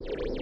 you